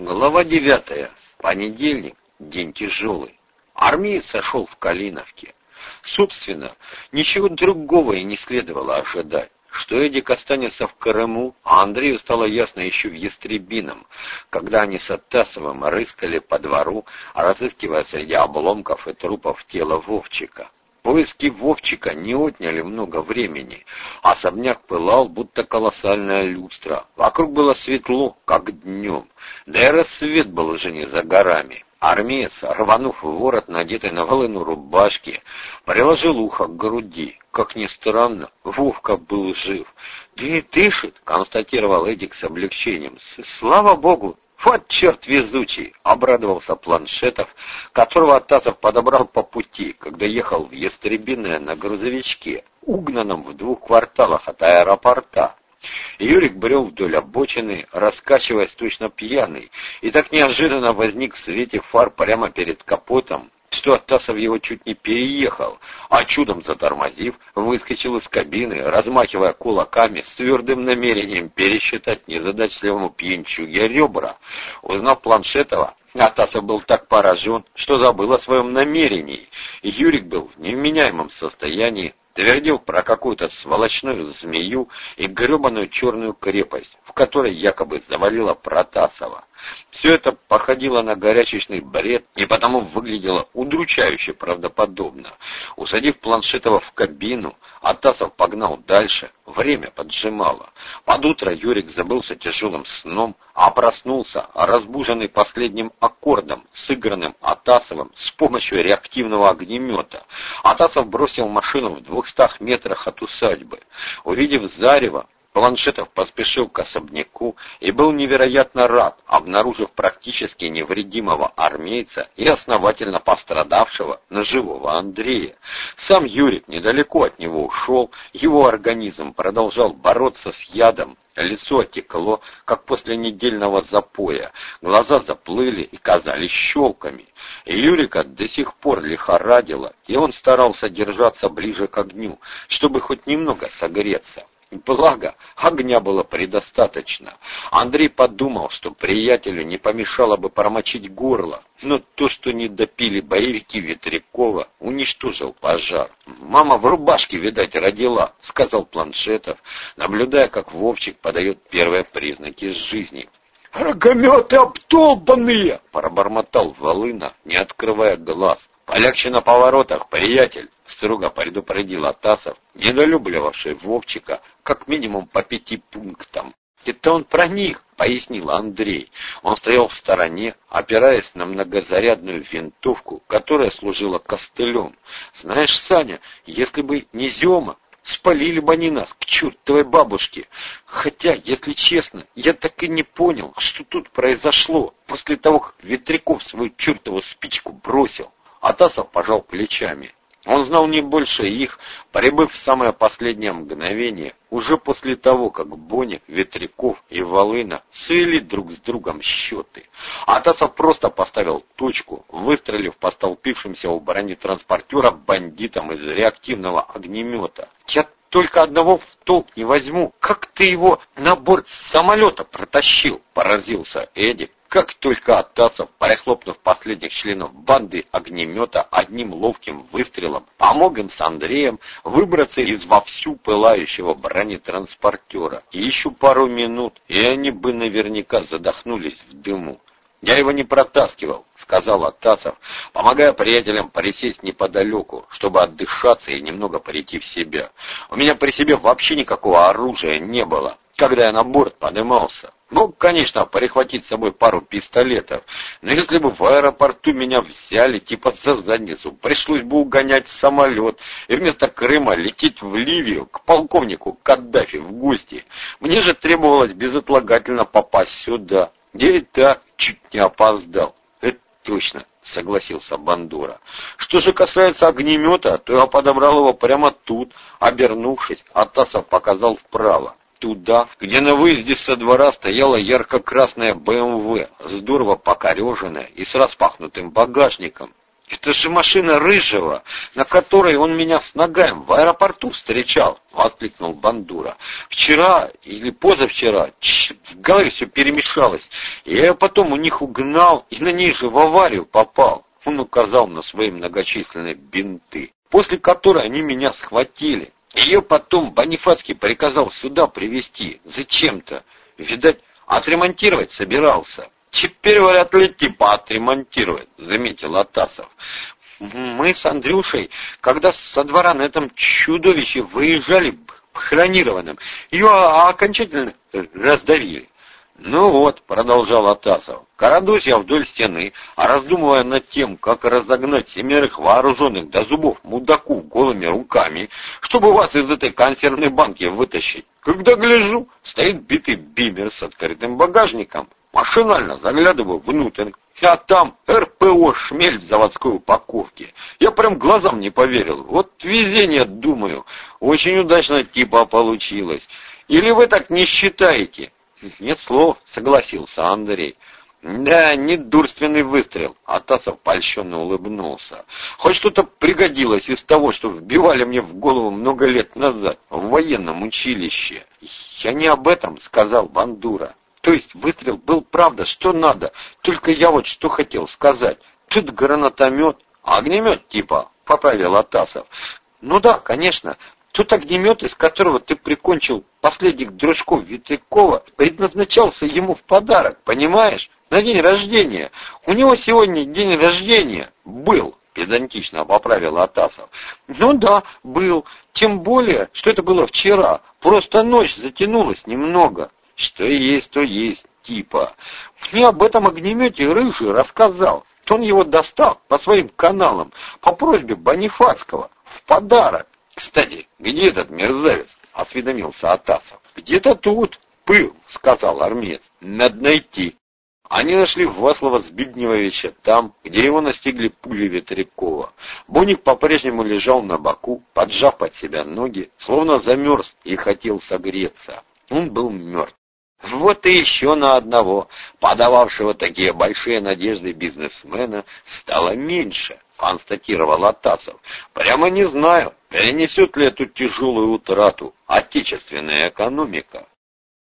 Глава девятая. Понедельник. День тяжелый. Армия сошел в Калиновке. Собственно, ничего другого и не следовало ожидать. Что Эдик останется в Крыму, а Андрею стало ясно еще в Ястребином, когда они с Оттасовым рыскали по двору, разыскивая среди обломков и трупов тело Вовчика. Поиски Вовчика не отняли много времени. Особняк пылал, будто колоссальная люстра. Вокруг было светло, как днем. Да и рассвет был уже не за горами. Армеец, рванув ворот, надетый на волыну рубашки, приложил ухо к груди. Как ни странно, Вовка был жив. «Да и дышит», — констатировал Эдик с облегчением. «Слава богу, «Вот черт везучий!» — обрадовался Планшетов, которого Атасов подобрал по пути, когда ехал в Ястребиное на грузовичке, угнанном в двух кварталах от аэропорта. Юрик брел вдоль обочины, раскачиваясь точно пьяный, и так неожиданно возник в свете фар прямо перед капотом, что Оттасов его чуть не переехал, а чудом затормозив, выскочил из кабины, размахивая кулаками с твердым намерением пересчитать незадачливому пьянчуге ребра. Узнав Планшетова, Атасов был так поражен, что забыл о своем намерении. Юрик был в невменяемом состоянии, твердил про какую-то сволочную змею и гребаную черную крепость, в которой якобы завалила Протасова. Все это походило на горячечный бред и потому выглядело удручающе правдоподобно. Усадив Планшетова в кабину, Атасов погнал дальше, время поджимало. Под утро Юрик забылся тяжелым сном, а проснулся, разбуженный последним аккордом, сыгранным Атасовым с помощью реактивного огнемета. Атасов бросил машину в двухстах метрах от усадьбы. Увидев зарево, Планшетов поспешил к особняку и был невероятно рад, обнаружив практически невредимого армейца и основательно пострадавшего на живого Андрея. Сам Юрик недалеко от него ушел, его организм продолжал бороться с ядом, Лицо отекло, как после недельного запоя, глаза заплыли и казались щелками. Юрика до сих пор лихорадило, и он старался держаться ближе к огню, чтобы хоть немного согреться. Благо, огня было предостаточно. Андрей подумал, что приятелю не помешало бы промочить горло, но то, что не допили боевики Ветрякова, уничтожил пожар. «Мама в рубашке, видать, родила», — сказал Планшетов, наблюдая, как Вовчик подает первые признаки жизни. «Рогометы обтолпанные!» — пробормотал Волына, не открывая глаз. «Полегче на поворотах, приятель!» — строго предупредил Атасов, недолюбливавший Вовчика как минимум по пяти пунктам. «Это он про них», — пояснил Андрей. Он стоял в стороне, опираясь на многозарядную винтовку, которая служила костылем. «Знаешь, Саня, если бы не Зема, спалили бы они нас к чертовой бабушке. Хотя, если честно, я так и не понял, что тут произошло после того, как Ветряков свою чертову спичку бросил». Атасов пожал плечами. Он знал не больше их, прибыв в самое последнее мгновение, уже после того, как Боник, Ветряков и Волына свели друг с другом счеты. Атасов просто поставил точку, выстрелив по столпившимся у бронетранспортера бандитам из реактивного огнемета. «Я только одного в толк не возьму. Как ты его на борт самолета протащил?» — поразился Эдик, как только Атасов, прихлопнув последних членов банды огнемета одним ловким выстрелом, помог им с Андреем выбраться из вовсю пылающего бронетранспортера. И еще пару минут, и они бы наверняка задохнулись в дыму. «Я его не протаскивал», — сказал Атасов, помогая приятелям присесть неподалеку, чтобы отдышаться и немного прийти в себя. «У меня при себе вообще никакого оружия не было, когда я на борт поднимался. Мог, конечно, перехватить с собой пару пистолетов, но если бы в аэропорту меня взяли типа за задницу, пришлось бы угонять самолет и вместо Крыма лететь в Ливию к полковнику Каддафи в гости. Мне же требовалось безотлагательно попасть сюда. Так чуть не опоздал. Это точно, согласился Бандура. Что же касается огнемета, то я подобрал его прямо тут, обернувшись, Атасов показал вправо туда, где на выезде со двора стояла ярко-красная БМВ, здорово покореженная и с распахнутым багажником. Это же машина Рыжего, на которой он меня с ногами в аэропорту встречал, — воскликнул Бандура. Вчера или позавчера в голове все перемешалось. Я потом у них угнал и на ней же в аварию попал. Он указал на свои многочисленные бинты, после которой они меня схватили. Ее потом Бонифацкий приказал сюда привезти. Зачем-то. Видать, отремонтировать собирался. Теперь, вряд ли типа отремонтировать, заметил Атасов. Мы с Андрюшей, когда со двора на этом чудовище выезжали хронированным, ее окончательно раздавили. «Ну вот», — продолжал Атасов, — «крадусь я вдоль стены, а раздумывая над тем, как разогнать семерых вооруженных до зубов мудаков голыми руками, чтобы вас из этой консервной банки вытащить, когда гляжу, стоит битый бимер с открытым багажником, Машинально заглядываю внутрь, а там РПО «Шмель» в заводской упаковке. Я прям глазам не поверил. Вот везение, думаю. Очень удачно типа получилось. Или вы так не считаете? Нет слов, согласился Андрей. Да, не дурственный выстрел. Атасов польщенно улыбнулся. Хоть что-то пригодилось из того, что вбивали мне в голову много лет назад в военном училище. Я не об этом, сказал Бандура. То есть выстрел был правда, что надо. Только я вот что хотел сказать. Тут гранатомет, огнемет типа, поправил Атасов. Ну да, конечно. Тут огнемет, из которого ты прикончил последних дружков Витрякова, предназначался ему в подарок, понимаешь? На день рождения. У него сегодня день рождения был педантично поправил Атасов. Ну да, был. Тем более, что это было вчера. Просто ночь затянулась немного. Что есть, то есть, типа. Мне об этом огнемете Рыжий рассказал. Он его достал по своим каналам по просьбе Бонифацкого в подарок. Кстати, где этот мерзавец? Осведомился Атасов. Где-то тут. Был, сказал армеец. Надо найти. Они нашли Васлова Збигневовича там, где его настигли пули Ветрякова. Боник по-прежнему лежал на боку, поджав под себя ноги, словно замерз и хотел согреться. Он был мертв. Вот и еще на одного, подававшего такие большие надежды бизнесмена, стало меньше, констатировал Атасов. Прямо не знаю, перенесет ли эту тяжелую утрату отечественная экономика.